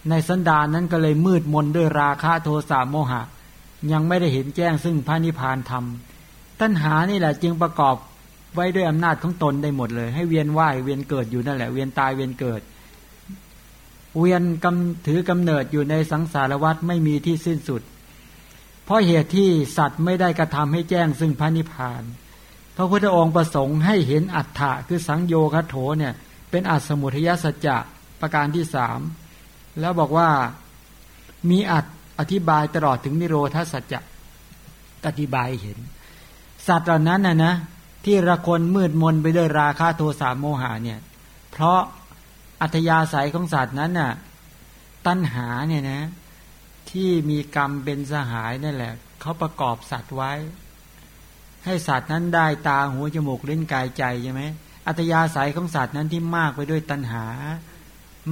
ในสันดานนั้นก็เลยมืดมนด้วยราคะโทสะโมหะ ยังไม่ได้เห็นแจ้งซึ่งพระนิพพานธรรมตัณหานี่แหละจึงประกอบไว้ด้วยอำนาจของตนได้หมดเลย ให้เวียนว่ายเวียนเกิดอยู่นั่นแหละ เวียนตายเวียนเกิด เวียนกำถือกำเนิดอยู่ในสังสารวัฏไม่มีที่สิ้นสุด เพราะเหตุที่สัตว์ไม่ได้กระทำให้แจ้งซึ่งพระนิพพาน พระพุทธองค์ประสงค์ให้เห็นอัฏฐะคือสังโยคโถเนี่ยเป็นอัศมุทยสัจจะประการที่สามแล้วบอกว่ามีอัดอธิบายตลอดถึงนิโรธาสัจจะอธิบายเห็น สัตว์เหล่านั้นนะนะที่ระคนมืดมนไปด้วยราคะโทสะโมหะเนี่ย เพราะอัธยาศัยของสัตว์นั้นน่ะตัณหาเนี่ยนะ ที่มีกรรมเป็นสหายนั่นแหละเขาประกอบสัตว์ไว้ ให้สัตว์นั้นได้ตาหูจมูกเลิ้นกายใจใช่ไหมอัธยาศัยของสัตว์นั้นที่มากไปด้วยตัณหา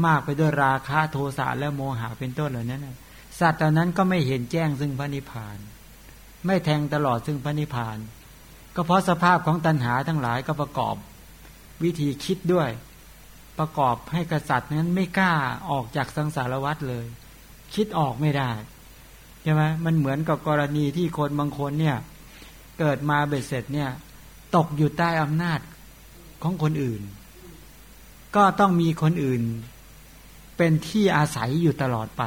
มากไปด้วยราคะโทสะและโมหะเป็นต้นเหล่านั้นสัตว์เหล่านั้นก็ไม่เห็นแจ้งซึ่งพระนิพพาน ไม่แทงตลอดซึ่งพระนิพพาน ก็เพราะสภาพของตัณหาทั้งหลายก็ประกอบ วิธีคิดด้วย ประกอบให้กษัตริย์นั้นไม่กล้าออกจากสังสารวัฏเลย คิดออกไม่ได้ใช่ไหมมันเหมือนกับกรณีที่คนบางคนเนี่ย เกิดมาเบ็ดเสร็จเนี่ย ตกอยู่ใต้อำนาจของคนอื่น ก็ต้องมีคนอื่น เป็นที่อาศัยอยู่ตลอดไป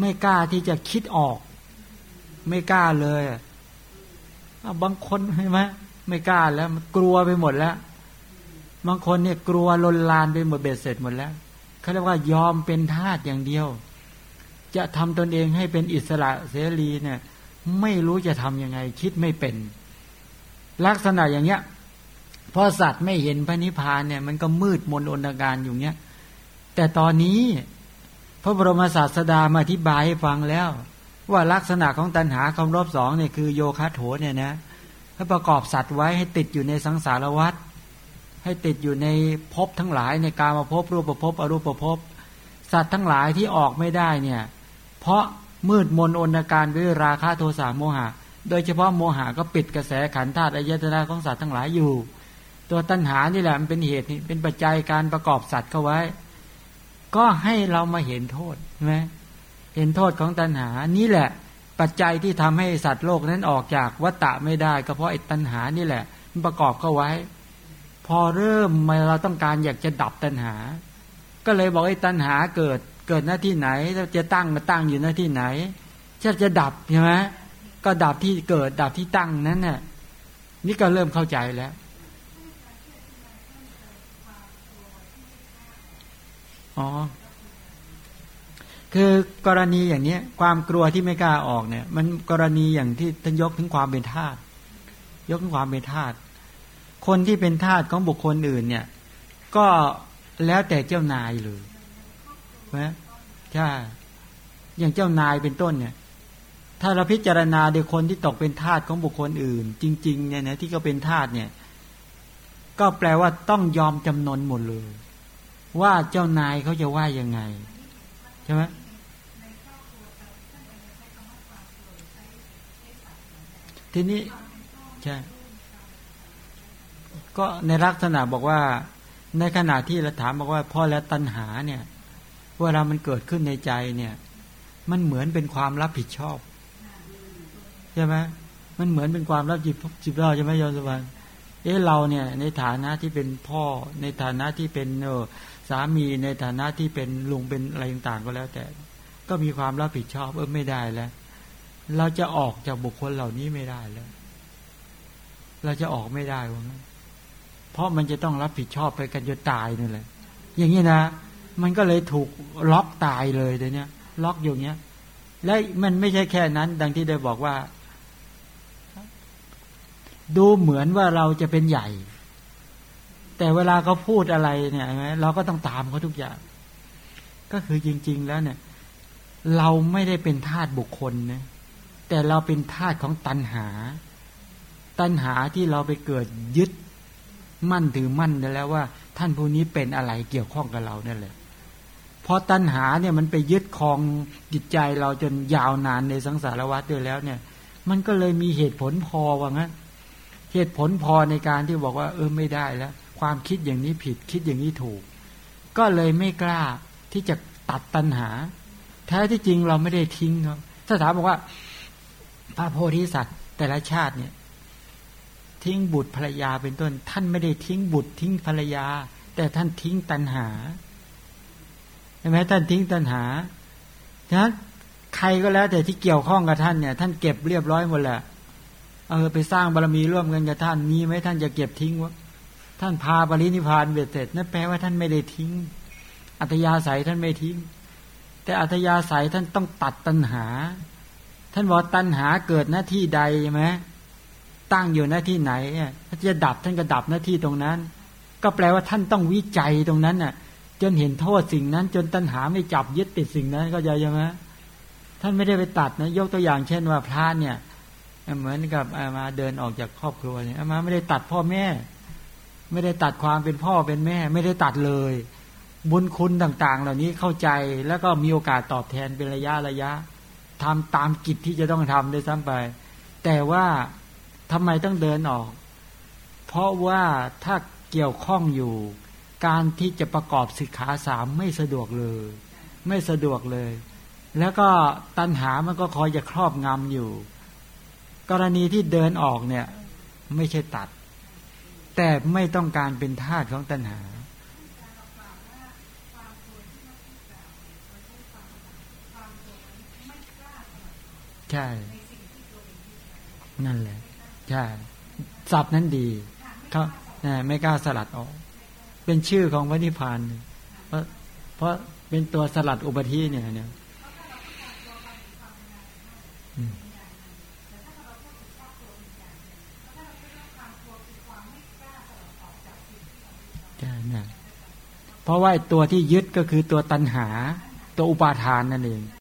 ไม่กล้าที่จะคิดออก ไม่กล้าเลยบางคนใช่ไหมไม่กล้าแล้วกลัวไปหมดแล้วบางคนเนี่ยกลัวลนลานไปหมดเบ็ดเสร็จหมดแล้วเขาเรียกว่ายอมเป็นทาสอย่างเดียว จะทำตนเองให้เป็นอิสระเสรีเนี่ย ไม่รู้จะทํำยังไง คิดไม่เป็น ลักษณะอย่างเงี้ยพราะสัตว์ไม่เห็นพระนิพพานเนี่ยมันก็มืดมนอนการอยู่เนี้ย แต่ตอนนี้พระบรมศาสดามาอธิบายให้ฟังแล้ว ว่าลักษณะของตัณหาคำรอบสองเนี่ยคือโยคะโถเนี่ยนะให้ประกอบสัตว์ไว้ให้ติดอยู่ในสังสารวัฏให้ติดอยู่ในภพทั้งหลายในการมาภพรูปภพอรูปภพสัตว์ทั้งหลายที่ออกไม่ได้เนี่ย เพราะ มืดมนอนการด้วยราคะโทสะโมหะ โดยเฉพาะโมหะก็ปิดกระแสขันธาตุอายตนะของสัตว์ทั้งหลายอยู่ ตัวตัณหานี่แหละมันเป็นเหตุเป็นปัจจัยการประกอบสัตว์เข้าไว้ ก็ให้เรามาเห็นโทษใช่ไหมเห็นโทษของตัณหานี่แหละ ปัจจัยที่ทำให้สัตว์โลกนั้นออกจากวัฏฏะไม่ได้ ก็เพราะไอ้ตัณหานี่แหละ มันประกอบเข้าไว้ พอเริ่มมาเราต้องการอยากจะดับตัณหา ก็เลยบอกไอ้ตัณหาเกิด เกิดหน้าที่ไหนจะตั้งมาตั้งอยู่หน้าที่ไหนจะจะดับใช่ไหมก็ดับที่เกิดดับที่ตั้งนั้นน่ะนี่ก็เริ่มเข้าใจแล้วอ๋อคือกรณีอย่างนี้ความกลัวที่ไม่กล้าออกเนี่ย มันกรณีอย่างที่ท่านยกถึงความเป็นทาสยกถึงความเป็นทาสคนที่เป็นทาสของบุคคลอื่นเนี่ย ก็แล้วแต่เจ้านายเลย นะใช่อย่างเจ้านายเป็นต้นเนี่ย ถ้าเราพิจารณาโดยคนที่ตกเป็นทาสของบุคคลอื่น จริง ๆ เนี่ยนะที่เขาเป็นทาสเนี่ย ก็แปลว่าต้องยอมจำนนหมดเลย ว่าเจ้านายเขาจะว่ายังไงใช่ไหมทีนี้ใช่ก็ในลักษณะบอกว่า ในขณะที่เราถามบอกว่าพ่อและตัณหาเนี่ย เวลามันเกิดขึ้นในใจเนี่ย มันเหมือนเป็นความรับผิดชอบใช่ไหมมันเหมือนเป็นความรับผิดจิบเราใช่ไหมยอมสบายเอ๊ะเราเนี่ย ในฐานะที่เป็นพ่อ ในฐานะที่เป็นเออสามีในฐานะที่เป็นลุงเป็นอะไรต่างๆก็แล้ว แต่ ก็มีความรับผิดชอบเออไม่ได้แล้ว เราจะออกจากบุคคลเหล่านี้ไม่ได้แล้ว เราจะออกไม่ได้วะเพราะมันจะต้องรับผิดชอบไปกันจนตายนั่นแหละ อย่างนี้นะ มันก็เลยถูกล็อกตายเลยเดี๋ยวนี้ล็อกอยู่เนี้ย และมันไม่ใช่แค่นั้น ดังที่ได้บอกว่า ดูเหมือนว่าเราจะเป็นใหญ่ แต่เวลาเขาพูดอะไรเนี่ยเราก็ต้องตามเขาทุกอย่าง ก็คือจริง ๆ แล้วเนี่ย เราไม่ได้เป็นทาสบุคคลนะแต่เราเป็นทาสของตัณหา ตัณหาที่เราไปเกิดยึดมั่นถือมั่นแล้วว่า ท่านผู้นี้เป็นอะไรเกี่ยวข้องกับเรานั่นแหละ พอตัณหาเนี่ยมันไปยึดครองจิตใจเราจนยาวนานในสังสารวัฏด้วยแล้วเนี่ย มันก็เลยมีเหตุผลพอว่างั้น เหตุผลพอในการที่บอกว่า เออไม่ได้แล้ว ความคิดอย่างนี้ผิดคิดอย่างนี้ถูก ก็เลยไม่กล้าที่จะตัดตัณหา แท้ที่จริงเราไม่ได้ทิ้งเขาถ้าถามบอกว่า พระโพธิสัตว์ แต่ละชาติเนี่ยทิ้งบุตรภรรยาเป็นต้น ท่านไม่ได้ทิ้งบุตรทิ้งภรรยา แต่ท่านทิ้งตัณหา ใช่ไหมท่านทิ้งตัณหาฉะนั้นใครก็แล้ว แต่ที่เกี่ยวข้องกับท่านเนี่ย ท่านเก็บเรียบร้อยหมดแหละเออไปสร้างบารมีร่วมกันกับท่านมีไหมท่านจะเก็บทิ้งวะท่านพาปรินิพานเบ็ดเสร็จนั่นแปลว่าท่านไม่ได้ทิ้ง อัตยาศัยท่านไม่ทิ้ง แต่อัตยาศัยท่านต้องตัดตัณหา ท่านบอกตัณหาเกิดหน้าที่ใดใช่ไหมตั้งอยู่หน้าที่ไหนถ้าจะดับท่านก็ดับหน้าที่ตรงนั้น ก็แปลว่าท่านต้องวิจัยตรงนั้นน่ะ จนเห็นโทษสิ่งนั้น จนตัณหาไม่จับยึดติดสิ่งนั้นก็ใจใช่ไหมท่านไม่ได้ไปตัดนะยกตัวอย่างเช่นว่าพระเนี่ยเหมือนกับอามาเดินออกจากครอบครัวเนี่ยอามาไม่ได้ตัดพ่อแม่ ไม่ได้ตัดความเป็นพ่อเป็นแม่ ไม่ได้ตัดเลย บุญคุณต่าง ๆ เหล่านี้เข้าใจแล้วก็มีโอกาสตอบแทนเป็นระยะระยะทำตามกิจที่จะต้องทำด้วยซ้ำไป แต่ว่าทำไมต้องเดินออก เพราะว่าถ้าเกี่ยวข้องอยู่ การที่จะประกอบสิกขาสามไม่สะดวกเลย ไม่สะดวกเลย แล้วก็ตัณหามันก็คอยจะครอบงำอยู่ กรณีที่เดินออกเนี่ย ไม่ใช่ตัด แต่ไม่ต้องการเป็นทาสของตัณหาใช่ นั่นแหละ ใช่สับนั้นดีเขาไม่กล้าสลัดออก เป็นชื่อของพระนิพพานเพราะเพราะเป็นตัวสลัดอุปธิเนี่ยเนี่ยใช่นะเพราะว่าตัวที่ยึดก็คือตัวตัณหา ตัวอุปาทานนั่นเอง